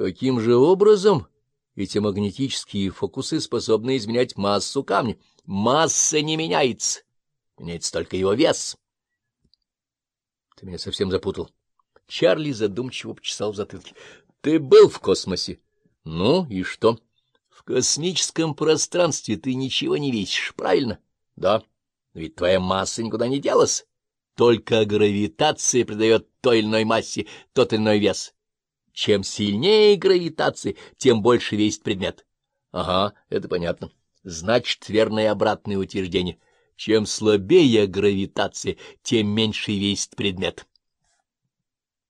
Каким же образом эти магнетические фокусы способны изменять массу камня? Масса не меняется, меняется только его вес. Ты меня совсем запутал. Чарли задумчиво почесал в затылке. Ты был в космосе. Ну и что? В космическом пространстве ты ничего не видишь, правильно? Да. Ведь твоя масса никуда не делась. Только гравитация придает той или иной массе тот или иной вес. Чем сильнее гравитация, тем больше весит предмет. Ага, это понятно. Значит, верное обратное утверждение. Чем слабее гравитация, тем меньше весит предмет.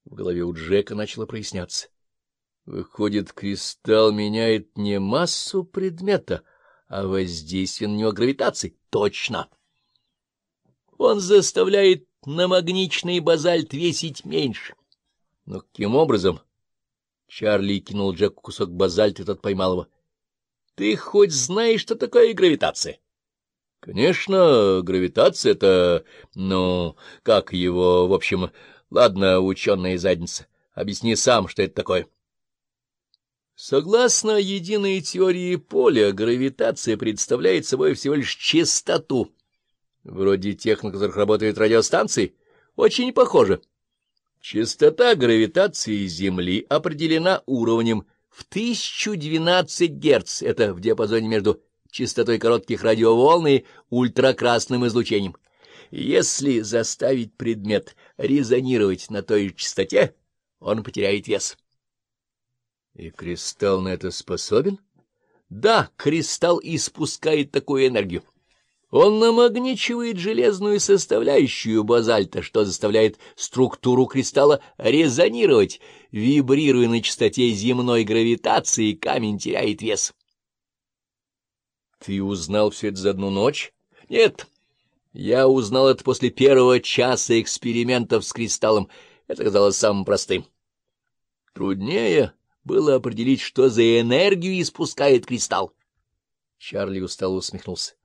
В голове у Джека начало проясняться. Выходит, кристалл меняет не массу предмета, а воздействие на него гравитации. Точно. Он заставляет намагничный базальт весить меньше. Но каким образом? Чарли кинул Джеку кусок базальта, тот поймал его. — Ты хоть знаешь, что такое гравитация? — Конечно, гравитация — это, ну, как его, в общем... Ладно, ученая задница, объясни сам, что это такое. Согласно единой теории поля, гравитация представляет собой всего лишь частоту. Вроде тех, на которых работают радиостанции. Очень похоже. Частота гравитации Земли определена уровнем в 1012 Гц. Это в диапазоне между частотой коротких радиоволн и ультракрасным излучением. Если заставить предмет резонировать на той частоте, он потеряет вес. И кристалл на это способен? Да, кристалл испускает такую энергию. Он намагничивает железную составляющую базальта, что заставляет структуру кристалла резонировать. Вибрируя на частоте земной гравитации, камень теряет вес. Ты узнал все это за одну ночь? Нет. Я узнал это после первого часа экспериментов с кристаллом. Это казалось самым простым. Труднее было определить, что за энергию испускает кристалл. Чарли устало усмехнулся. —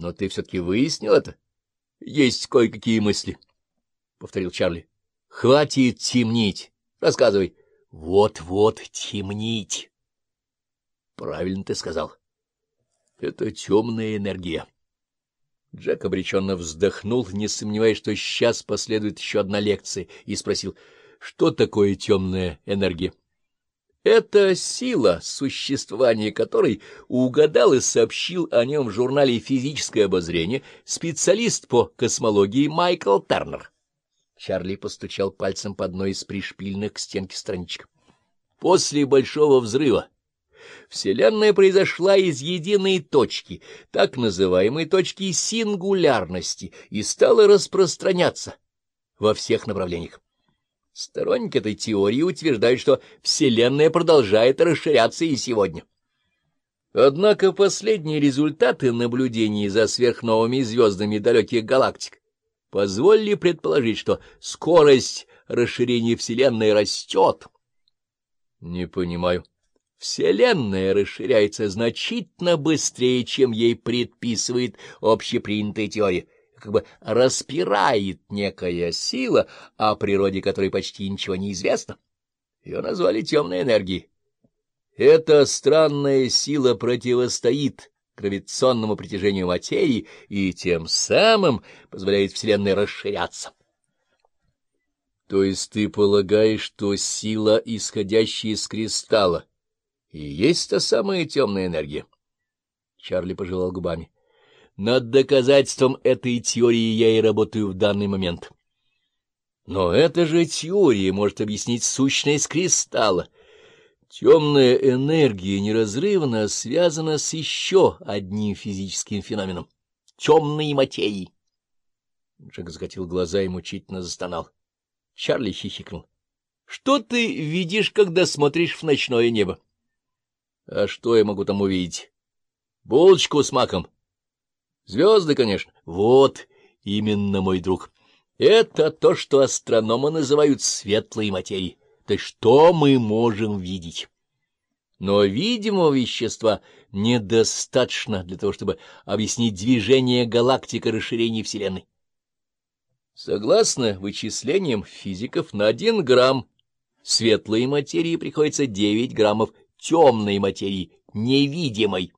Но ты все-таки выяснил это? — Есть кое-какие мысли, — повторил Чарли. — Хватит темнить. Рассказывай. Вот — Вот-вот темнить. — Правильно ты сказал. — Это темная энергия. Джек обреченно вздохнул, не сомневаясь, что сейчас последует еще одна лекция, и спросил, что такое темная энергия? Это сила, существование которой угадал и сообщил о нем в журнале «Физическое обозрение» специалист по космологии Майкл Тернер. Чарли постучал пальцем по одной из пришпильных к стенке страничек. После Большого взрыва Вселенная произошла из единой точки, так называемой точки сингулярности, и стала распространяться во всех направлениях. Сторонники этой теории утверждают, что Вселенная продолжает расширяться и сегодня. Однако последние результаты наблюдений за сверхновыми звездами далеких галактик позволили предположить, что скорость расширения Вселенной растет. Не понимаю. Вселенная расширяется значительно быстрее, чем ей предписывает общепринятая теория, как бы распирает некая сила, о природе которой почти ничего не известно. Ее назвали темной энергией. Эта странная сила противостоит гравитационному притяжению материи и тем самым позволяет Вселенной расширяться. То есть ты полагаешь, что сила, исходящая из кристалла, и есть та самая темная энергия. Чарли пожелал губами. Над доказательством этой теории я и работаю в данный момент. Но эта же теория может объяснить сущность кристалла. Темная энергия неразрывно связана с еще одним физическим феноменом — темной материей. Джек закатил глаза и мучительно застонал. Чарли хихикнул. — Что ты видишь, когда смотришь в ночное небо? — а что я могу там увидеть? Булочку с маком. Звезды, конечно. Вот именно, мой друг. Это то, что астрономы называют светлой материей. То есть что мы можем видеть? Но видимого вещества недостаточно для того, чтобы объяснить движение галактик и расширение Вселенной. Согласно вычислениям физиков, на один грамм светлой материи приходится 9 граммов темной материи, невидимой.